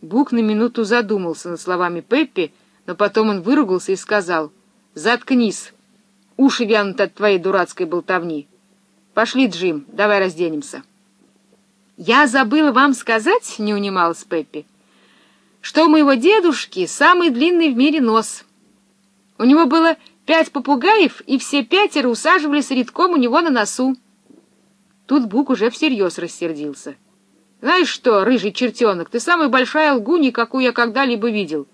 Бук на минуту задумался над словами Пеппи, но потом он выругался и сказал, «Заткнись, уши вянут от твоей дурацкой болтовни. Пошли, Джим, давай разденемся». «Я забыла вам сказать, — не унималась Пеппи, — что у моего дедушки самый длинный в мире нос. У него было пять попугаев, и все пятеро усаживались редком у него на носу». Тут Бук уже всерьез рассердился. Знаешь что, рыжий чертенок, ты самая большая лгунья, какую я когда-либо видел.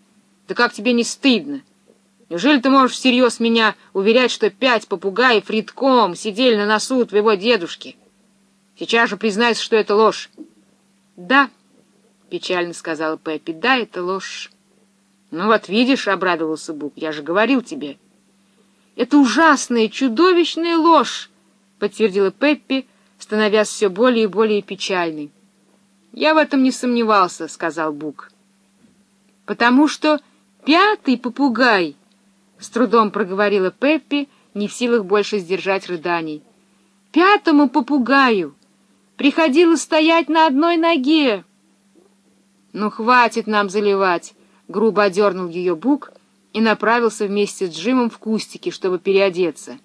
Да как тебе не стыдно? Неужели ты можешь всерьез меня уверять, что пять попугаев редком сидели на носу твоего дедушки? Сейчас же признайся, что это ложь. — Да, — печально сказала Пеппи, — да, это ложь. — Ну вот видишь, — обрадовался Бук, — я же говорил тебе. — Это ужасная, чудовищная ложь, — подтвердила Пеппи, становясь все более и более печальной. «Я в этом не сомневался», — сказал Бук. «Потому что пятый попугай», — с трудом проговорила Пеппи, не в силах больше сдержать рыданий. «Пятому попугаю приходилось стоять на одной ноге». «Ну, хватит нам заливать», — грубо одернул ее Бук и направился вместе с Джимом в кустики, чтобы переодеться.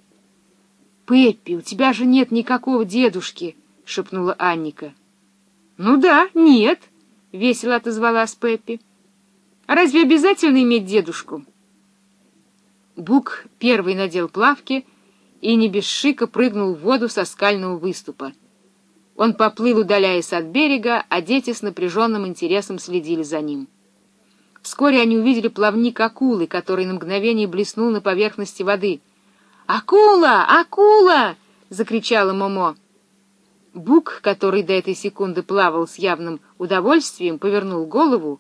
«Пеппи, у тебя же нет никакого дедушки», — шепнула Анника. «Ну да, нет», — весело отозвалась Пеппи. «А разве обязательно иметь дедушку?» Бук первый надел плавки и не без шика прыгнул в воду со скального выступа. Он поплыл, удаляясь от берега, а дети с напряженным интересом следили за ним. Вскоре они увидели плавник акулы, который на мгновение блеснул на поверхности воды. «Акула! Акула!» — закричала Момо. Бук, который до этой секунды плавал с явным удовольствием, повернул голову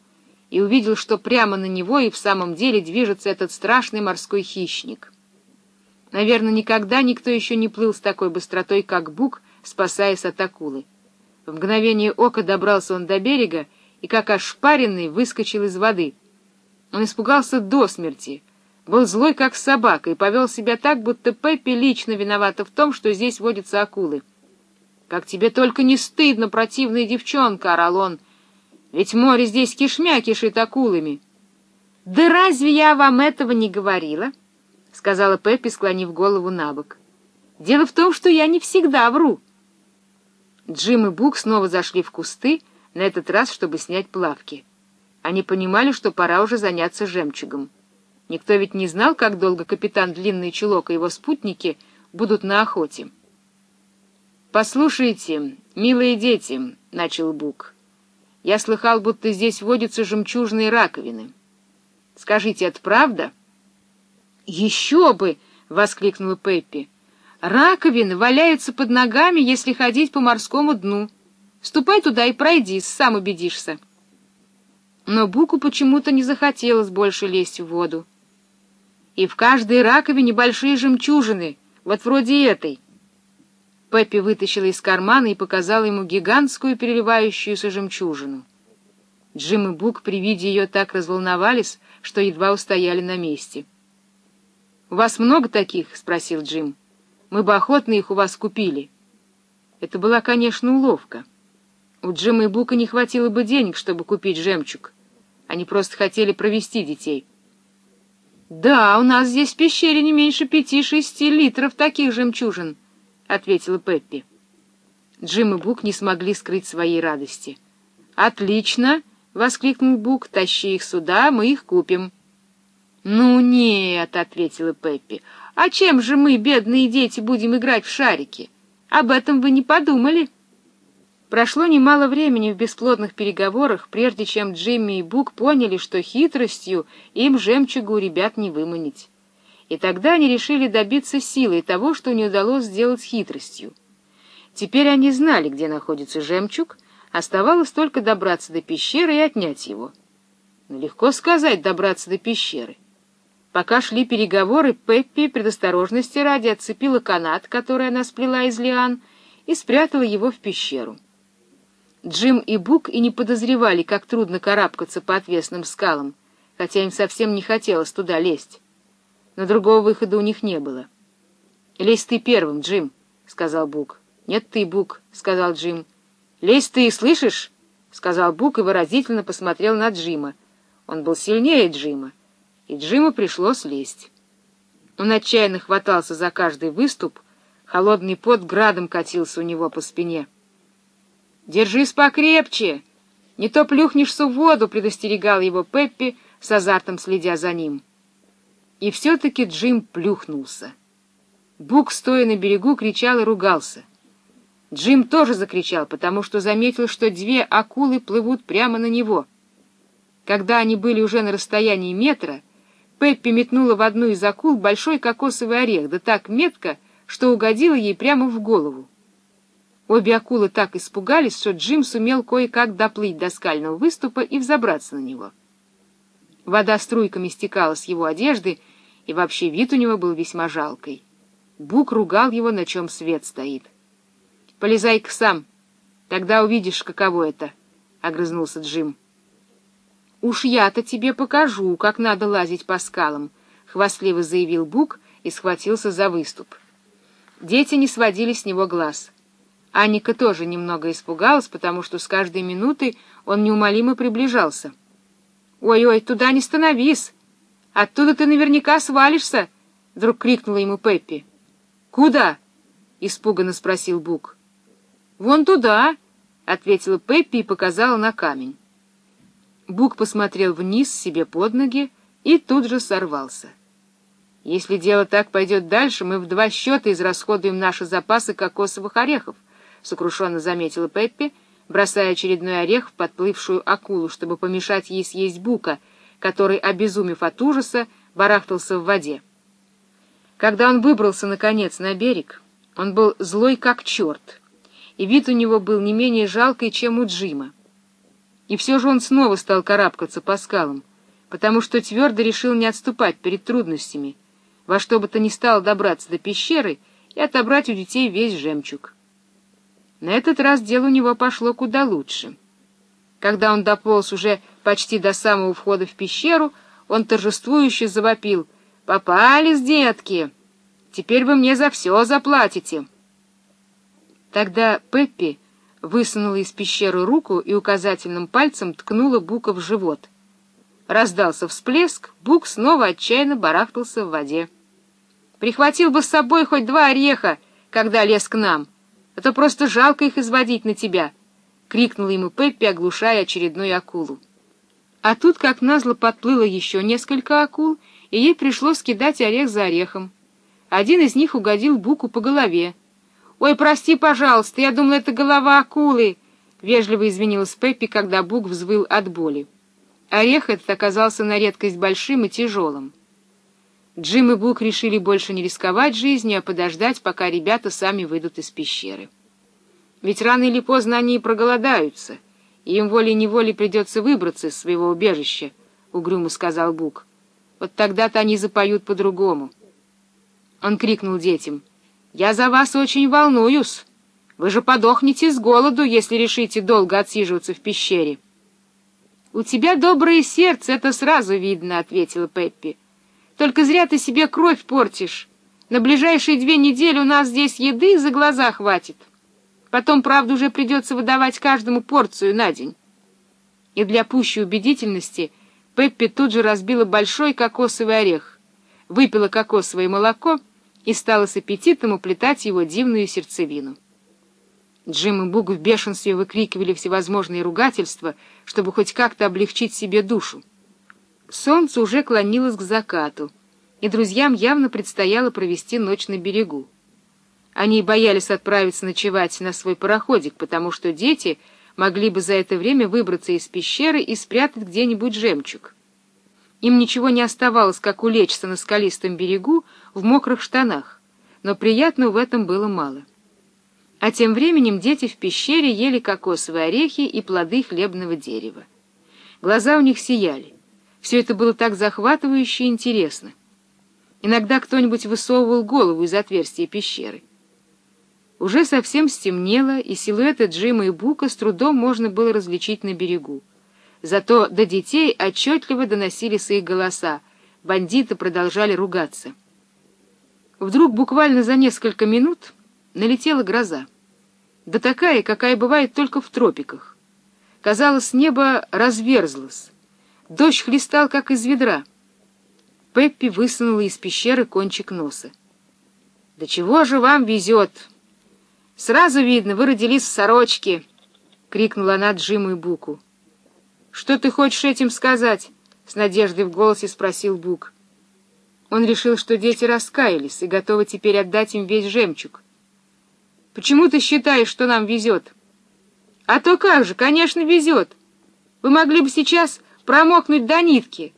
и увидел, что прямо на него и в самом деле движется этот страшный морской хищник. Наверное, никогда никто еще не плыл с такой быстротой, как Бук, спасаясь от акулы. В мгновение ока добрался он до берега и, как ошпаренный, выскочил из воды. Он испугался до смерти, был злой, как собака, и повел себя так, будто Пеппи лично виновата в том, что здесь водятся акулы. «Как тебе только не стыдно, противная девчонка!» — орал он. «Ведь море здесь кишмя кишит акулами». «Да разве я вам этого не говорила?» — сказала Пеппи, склонив голову на бок. «Дело в том, что я не всегда вру». Джим и Бук снова зашли в кусты, на этот раз, чтобы снять плавки. Они понимали, что пора уже заняться жемчугом. Никто ведь не знал, как долго капитан Длинный Чулок и его спутники будут на охоте. «Послушайте, милые дети», — начал Бук, — «я слыхал, будто здесь водятся жемчужные раковины. Скажите, это правда?» «Еще бы!» — воскликнула Пеппи. «Раковины валяются под ногами, если ходить по морскому дну. Ступай туда и пройди, сам убедишься». Но Буку почему-то не захотелось больше лезть в воду. «И в каждой раковине большие жемчужины, вот вроде этой». Пеппи вытащила из кармана и показала ему гигантскую переливающуюся жемчужину. Джим и Бук при виде ее так разволновались, что едва устояли на месте. — У вас много таких? — спросил Джим. — Мы бы охотно их у вас купили. Это была, конечно, уловка. У Джима и Бука не хватило бы денег, чтобы купить жемчуг. Они просто хотели провести детей. — Да, у нас здесь в пещере не меньше пяти-шести литров таких жемчужин, —— ответила Пеппи. Джим и Бук не смогли скрыть своей радости. «Отлично!» — воскликнул Бук. «Тащи их сюда, мы их купим». «Ну нет», — ответила Пеппи. «А чем же мы, бедные дети, будем играть в шарики? Об этом вы не подумали?» Прошло немало времени в бесплодных переговорах, прежде чем Джимми и Бук поняли, что хитростью им жемчугу ребят не выманить и тогда они решили добиться силой того, что не удалось сделать хитростью. Теперь они знали, где находится жемчуг, оставалось только добраться до пещеры и отнять его. Но легко сказать добраться до пещеры. Пока шли переговоры, Пеппи предосторожности ради отцепила канат, который она сплела из лиан, и спрятала его в пещеру. Джим и Бук и не подозревали, как трудно карабкаться по отвесным скалам, хотя им совсем не хотелось туда лезть но другого выхода у них не было. «Лезь ты первым, Джим», — сказал Бук. «Нет ты, Бук», — сказал Джим. «Лезь ты, слышишь?» — сказал Бук и выразительно посмотрел на Джима. Он был сильнее Джима, и Джиму пришлось лезть. Он отчаянно хватался за каждый выступ, холодный пот градом катился у него по спине. «Держись покрепче! Не то плюхнешься в воду!» — предостерегал его Пеппи, с азартом следя за ним. И все-таки Джим плюхнулся. Бук, стоя на берегу, кричал и ругался. Джим тоже закричал, потому что заметил, что две акулы плывут прямо на него. Когда они были уже на расстоянии метра, Пеппи метнула в одну из акул большой кокосовый орех, да так метко, что угодила ей прямо в голову. Обе акулы так испугались, что Джим сумел кое-как доплыть до скального выступа и взобраться на него. Вода струйками стекала с его одежды, и вообще вид у него был весьма жалкий. Бук ругал его, на чем свет стоит. — Полезай-ка сам, тогда увидишь, каково это, — огрызнулся Джим. — Уж я-то тебе покажу, как надо лазить по скалам, — хвастливо заявил Бук и схватился за выступ. Дети не сводили с него глаз. Анника тоже немного испугалась, потому что с каждой минутой он неумолимо приближался. «Ой-ой, туда не становись! Оттуда ты наверняка свалишься!» — вдруг крикнула ему Пеппи. «Куда?» — испуганно спросил Бук. «Вон туда!» — ответила Пеппи и показала на камень. Бук посмотрел вниз себе под ноги и тут же сорвался. «Если дело так пойдет дальше, мы в два счета израсходуем наши запасы кокосовых орехов», — сокрушенно заметила Пеппи, бросая очередной орех в подплывшую акулу, чтобы помешать ей съесть Бука, который, обезумев от ужаса, барахтался в воде. Когда он выбрался, наконец, на берег, он был злой как черт, и вид у него был не менее жалкий, чем у Джима. И все же он снова стал карабкаться по скалам, потому что твердо решил не отступать перед трудностями, во что бы то ни стало добраться до пещеры и отобрать у детей весь жемчуг. На этот раз дело у него пошло куда лучше. Когда он дополз уже почти до самого входа в пещеру, он торжествующе завопил — «Попались, детки! Теперь вы мне за все заплатите!» Тогда Пеппи высунула из пещеры руку и указательным пальцем ткнула Бука в живот. Раздался всплеск, Бук снова отчаянно барахтался в воде. «Прихватил бы с собой хоть два ореха, когда лез к нам, а то просто жалко их изводить на тебя!» — крикнула ему Пеппи, оглушая очередную акулу. А тут, как назло, подплыло еще несколько акул — и ей пришлось кидать орех за орехом. Один из них угодил Буку по голове. «Ой, прости, пожалуйста, я думала, это голова акулы!» — вежливо извинилась Пеппи, когда Бук взвыл от боли. Орех этот оказался на редкость большим и тяжелым. Джим и Бук решили больше не рисковать жизнью, а подождать, пока ребята сами выйдут из пещеры. Ведь рано или поздно они и проголодаются, им волей-неволей придется выбраться из своего убежища, — угрюмо сказал Бук. Вот тогда-то они запоют по-другому. Он крикнул детям. «Я за вас очень волнуюсь. Вы же подохнете с голоду, если решите долго отсиживаться в пещере». «У тебя доброе сердце, это сразу видно», — ответила Пеппи. «Только зря ты себе кровь портишь. На ближайшие две недели у нас здесь еды за глаза хватит. Потом, правда, уже придется выдавать каждому порцию на день». И для пущей убедительности — Пеппи тут же разбила большой кокосовый орех, выпила кокосовое молоко и стала с аппетитом уплетать его дивную сердцевину. Джим и Буг в бешенстве выкрикивали всевозможные ругательства, чтобы хоть как-то облегчить себе душу. Солнце уже клонилось к закату, и друзьям явно предстояло провести ночь на берегу. Они боялись отправиться ночевать на свой пароходик, потому что дети могли бы за это время выбраться из пещеры и спрятать где-нибудь жемчуг. Им ничего не оставалось, как улечься на скалистом берегу в мокрых штанах, но приятно в этом было мало. А тем временем дети в пещере ели кокосовые орехи и плоды хлебного дерева. Глаза у них сияли. Все это было так захватывающе и интересно. Иногда кто-нибудь высовывал голову из отверстия пещеры. Уже совсем стемнело, и силуэты Джима и Бука с трудом можно было различить на берегу. Зато до детей отчетливо доносились их голоса. Бандиты продолжали ругаться. Вдруг, буквально за несколько минут, налетела гроза. Да такая, какая бывает только в тропиках. Казалось, небо разверзлось. Дождь хлестал, как из ведра. Пеппи высунула из пещеры кончик носа. «Да чего же вам везет? Сразу видно, вы родились в сорочке!» — крикнула она Джиму и Буку. «Что ты хочешь этим сказать?» — с надеждой в голосе спросил Бук. Он решил, что дети раскаялись и готовы теперь отдать им весь жемчуг. «Почему ты считаешь, что нам везет?» «А то как же, конечно, везет. Вы могли бы сейчас промокнуть до нитки,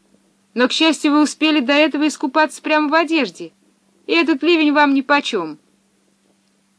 но, к счастью, вы успели до этого искупаться прямо в одежде, и этот ливень вам нипочем».